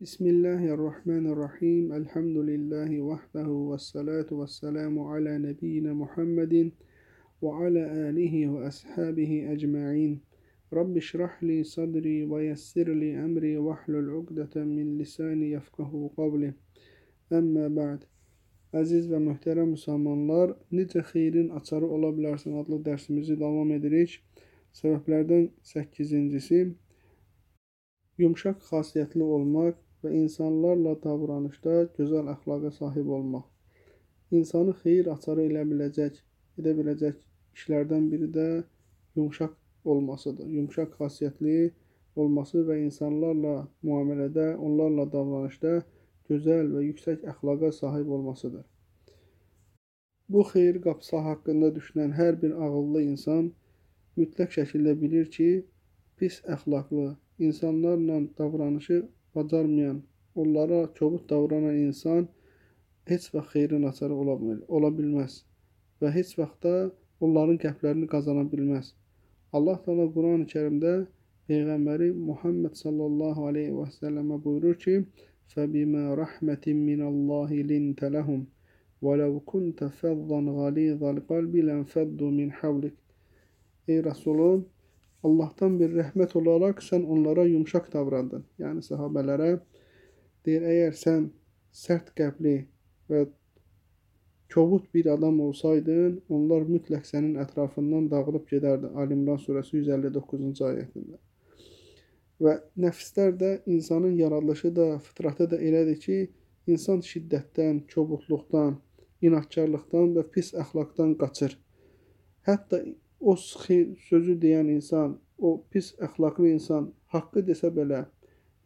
Bismillahirrahmanirrahim. Elhamdülillahi vahdehu ve salatu ve selamu ala nebiyyina Muhammedin ve ala alihi ve ashabihi ecma'in. Rabbi şrah li sadri ve yessir li emri ve hlul ugdeten min lisani yefkahu qavli. Əmmə ba'd. Əziz və möhtərəm müsəlmanlar, necə xeyrin açarı ola bilərsən adlı dərsimizi davam edirik. Səbəblərdən 8-incisi yumşaq xasiyyətli olmaq və insanlarla davranışda gözəl əxlaqa sahib olmaq. İnsanı xeyir açarı elə biləcək, edə biləcək işlərdən biri də yumşaq olmasıdır. Yumşaq xasiyyətli olması və insanlarla müamilədə, onlarla davranışda gözəl və yüksək əxlaqa sahib olmasıdır. Bu xeyir qapısı haqqında düşünən hər bir ağıllı insan mütləq şəkildə bilir ki, pis əxlaqlı, insanlarla davranışı bacarmayan, onlara kobud davranan insan heç vaxt xeyrin açarı ola, ola bilməz və heç vaxt da onların qəlblərini qazana bilməz. Allah Teala Quran-ı Kərimdə Peyğəmbəri Muhammed sallallahu aleyhi və səlləmə buyurur ki: "Fəbimə rəhmətin minallahi lintə ləhum və ləv kuntə fəzzan ğalizal qalbi lənfəddu min havlik." Ey Rəsulum, Allahdan bir rəhmət olaraq sən onlara yumşaq davrandın. Yəni səhabələrə deyir, əgər sən sərt qəlbli və kobud bir adam olsaydın, onlar mütləq sənin ətrafından dağılıb gedərdi. Ali İmran surəsi 159-cu ayətində. Və nəfslər də insanın yaradılışı da, fitratı da elədir ki, insan şiddətdən, kobudluqdan, inatkarlıqdan və pis əxlaqdan qaçır. Hətta o sözü deyən insan, o pis əxlaqlı insan haqqı desə belə,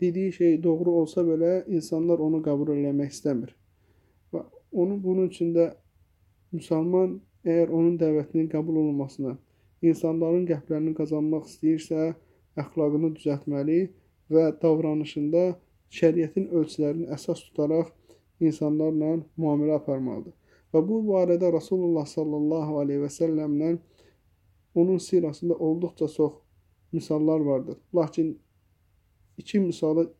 dediyi şey doğru olsa belə insanlar onu qəbul eləmək istəmir. Və onun bunun üçün də müsəlman əgər onun dəvətinin qəbul olunmasına, insanların qəlblərini qazanmaq istəyirsə, əxlaqını düzəltməli və davranışında şəriətin ölçülərini əsas tutaraq insanlarla müamilə aparmalıdır. Və bu barədə Rasulullah sallallahu aleyhi və səlləmlə onun sirasında olduqca çox misallar vardır. Lakin iki misalı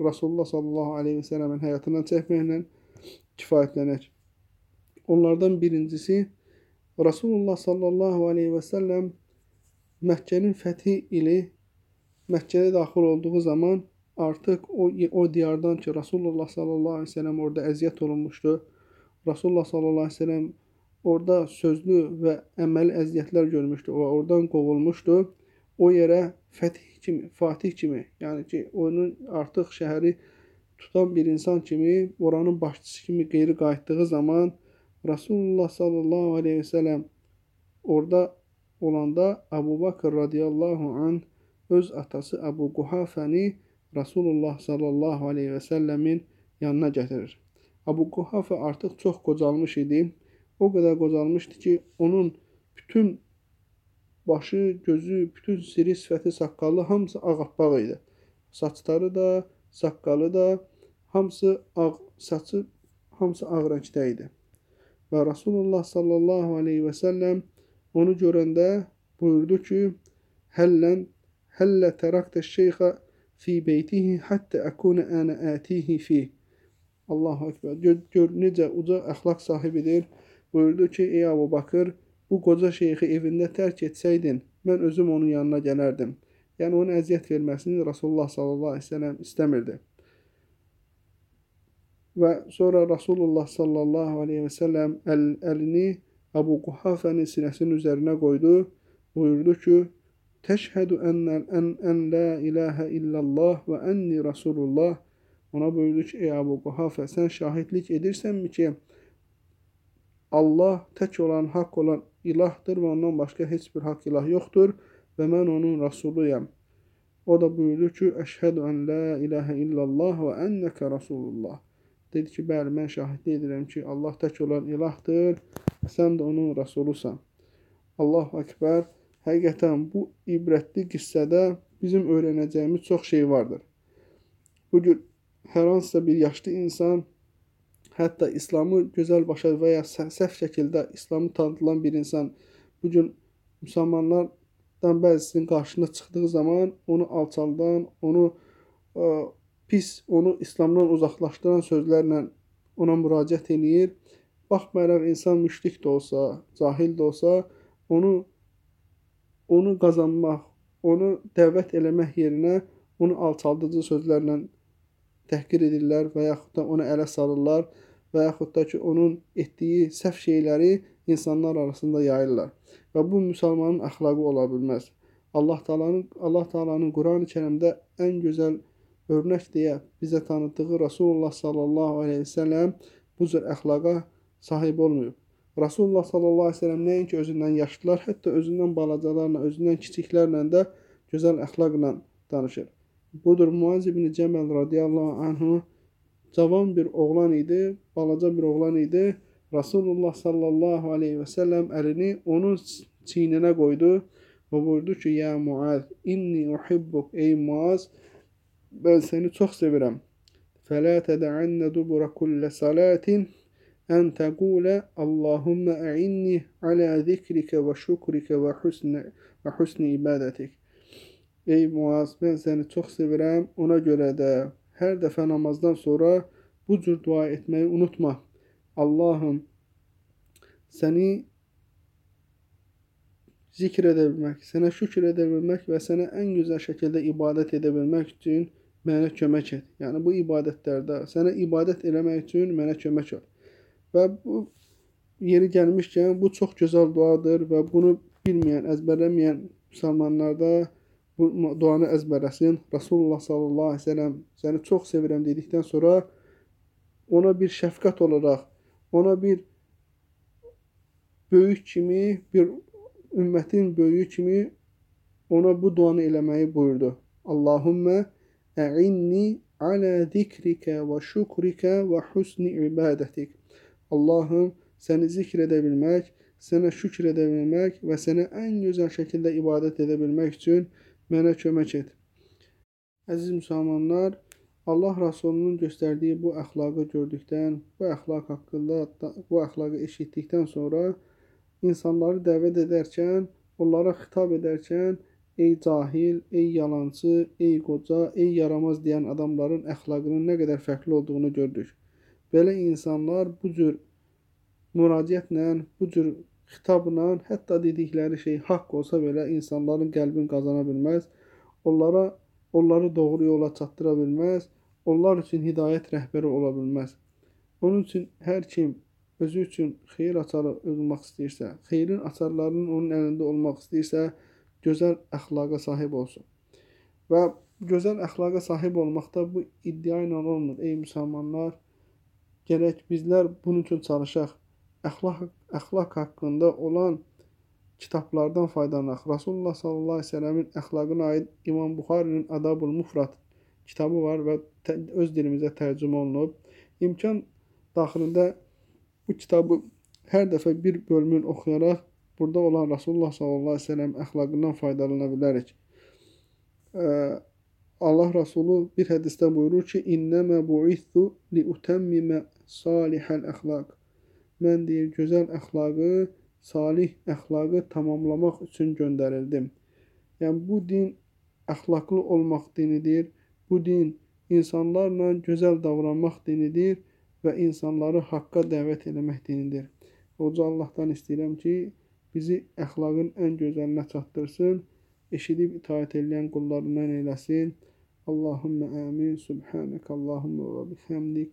Rasulullah sallallahu aleyhi və səlləmin həyatından çəkməklə kifayətlənək. Onlardan birincisi Rasulullah sallallahu aleyhi və səlləm Məkkənin fəthi ili Məkkəyə daxil olduğu zaman artıq o, o diyardan ki, Rasulullah sallallahu aleyhi və səlləm orada əziyyət olunmuşdu. Rasulullah sallallahu aleyhi və səlləm orada sözlü və əməli əziyyətlər görmüşdü və oradan qovulmuşdu. O yerə fətih kimi, Fatih kimi, yəni ki, onun artıq şəhəri tutan bir insan kimi, oranın başçısı kimi qeyri qayıtdığı zaman Rasulullah sallallahu aleyhi və səlləm orada olanda Əbu Bakır radiyallahu an öz atası Əbu Quhafəni Rasulullah sallallahu aleyhi və səlləmin yanına gətirir. Əbu Quhafə artıq çox qocalmış idi. O qədər qocalmışdı ki, onun bütün başı, gözü, bütün siri, sifəti, saqqalı hamısı ağappaq idi. Saçları da, saqqalı da hamısı ağ, saçı hamısı ağ rəngdə idi. Və Rasulullah sallallahu aleyhi və səlləm onu görəndə buyurdu ki, həllən həllə tərəqtə şeyxə fi beytihi həttə əkunə ənə ətihi fi. Allahu Ekber. Gör, gör necə uca əxlaq sahibidir. Buyurdu ki, ey Əbu Bakır, bu qoca şeyxi evində tərk etsəydin, mən özüm onun yanına gələrdim. Yəni ona əziyyət verməsini Rasulullah səlləm istəmirdi. Və sonra Rasulullah səlləm əl, əlini Əbu Quhafənin sinəsinin üzərinə qoydu. Buyurdu ki: "Təşhədu ən ən ən la ilahə illallah və ənni rasulullah." Ona buyurdu ki: "Ey Əbu Quhafə, sən şahidlik edirsənmi ki, Allah tək olan, haqq olan ilahdır və ondan başqa heç bir haqq ilah yoxdur və mən onun rasuluyam. O da buyurdu ki, Əşhədu ən la ilahə illallah və ennəkə rasulullah. Dedi ki, bəli, mən şahidlik edirəm ki, Allah tək olan ilahdır, sən də onun rasulusan. Allahu Ekber. Həqiqətən bu ibrətli qissədə bizim öyrənəcəyimiz çox şey vardır. Bugün hər hansısa bir yaşlı insan hətta İslamı gözəl başa və ya səhv şəkildə İslamı tanıtılan bir insan bu gün müsəlmanlardan bəzisinin qarşısına çıxdığı zaman onu alçaldan, onu ə, pis, onu İslamdan uzaqlaşdıran sözlərlə ona müraciət eləyir. Baxmayaraq insan müşrik də olsa, cahil də olsa, onu onu qazanmaq, onu dəvət eləmək yerinə onu alçaldıcı sözlərlə təhqir edirlər və yaxud da onu ələ salırlar və yaxud da ki, onun etdiyi səhv şeyləri insanlar arasında yayırlar. Və bu müsəlmanın əxlaqı ola bilməz. Allah Taala'nın Allah Taala'nın Qurani-Kərimdə ən gözəl örnək deyə bizə tanıtdığı Rasulullah sallallahu əleyhi və səlləm bu cür əxlaqa sahib olmayıb. Rasulullah sallallahu əleyhi və səlləm nəinki özündən yaşlılar, hətta özündən balacalarla, özündən kiçiklərlə də gözəl əxlaqla danışır. Budur Muaz ibn Cəməl radiyallahu anhu cavan bir oğlan idi, balaca bir oğlan idi. Rasulullah sallallahu aleyhi və səlləm əlini onun çiyninə qoydu və buyurdu ki, Ya Muaz, inni uhibbuk, ey Muaz, mən səni çox sevirəm. Fələ tədəənnə dubura kullə salatin ən təqulə Allahumma a'inni alə zikrikə və şükrikə və husni, və husni ibadətik. Ey Muaz, mən səni çox sevirəm, ona görə də hər dəfə namazdan sonra bu cür dua etməyi unutma. Allahım səni zikr edə bilmək, sənə şükür edə bilmək və sənə ən gözəl şəkildə ibadət edə bilmək üçün mənə kömək et. Yəni bu ibadətlərdə sənə ibadət eləmək üçün mənə kömək ol. Və bu yeri gəlmişkən bu çox gözəl duadır və bunu bilməyən, əzbərləməyən müsəlmanlarda bu duanı əzbərləsin. Rasulullah sallallahu əleyhi və səlləm səni çox sevirəm dedikdən sonra ona bir şəfqət olaraq ona bir böyük kimi, bir ümmətin böyüyü kimi ona bu duanı eləməyi buyurdu. Allahümmə ə'inni alə zikrikə və şükrikə və husni ibadətik. Allahım, səni zikr edə bilmək, sənə şükr edə bilmək və sənə ən gözəl şəkildə ibadət edə bilmək üçün mənə kömək et. Əziz müsəlmanlar, Allah Rasulunun göstərdiyi bu əxlaqı gördükdən, bu əxlaq haqqında, bu əxlaqı eşitdikdən sonra insanları dəvət edərkən, onlara xitab edərkən ey cahil, ey yalançı, ey qoca, ey yaramaz deyən adamların əxlaqının nə qədər fərqli olduğunu gördük. Belə insanlar bu cür müraciətlə, bu cür xitabla, hətta dedikləri şey haqq olsa belə insanların qəlbini qazana bilməz. Onlara onları doğru yola çatdıra bilməz onlar üçün hidayət rəhbəri ola bilməz. Onun üçün hər kim özü üçün xeyir açarı olmaq istəyirsə, xeyrin açarlarının onun əlində olmaq istəyirsə, gözəl əxlaqa sahib olsun. Və gözəl əxlaqa sahib olmaqda bu iddia ilə olmur. Ey müsəlmanlar, gərək bizlər bunun üçün çalışaq. Əxlaq əxlaq haqqında olan kitablardan faydalanaq. Rasulullah sallallahu əleyhi və səlləmin əxlaqına aid İmam Buxarinin Adabul Mufrad kitabı var və öz dilimizə tərcümə olunub. İmkan daxilində bu kitabı hər dəfə bir bölümün oxuyaraq burada olan Rasulullah sallallahu əleyhi və səlləm əxlaqından faydalana bilərik. Allah Rasulu bir hədisdə buyurur ki: "İnnəmə bu'ithu li utammima salihal əxlaq." Mən deyir, gözəl əxlaqı, salih əxlaqı tamamlamaq üçün göndərildim. Yəni bu din əxlaqlı olmaq dinidir. Bu din insanlarla gözəl davranmaq dinidir və insanları haqqa dəvət eləmək dinidir. Uca Allahdan istəyirəm ki, bizi əxlaqın ən gözəlinə çatdırsın, eşidib itaət edən qullarından eləsin. Allahümmə əmin, Subhanək Allahümmə və bihəmdik,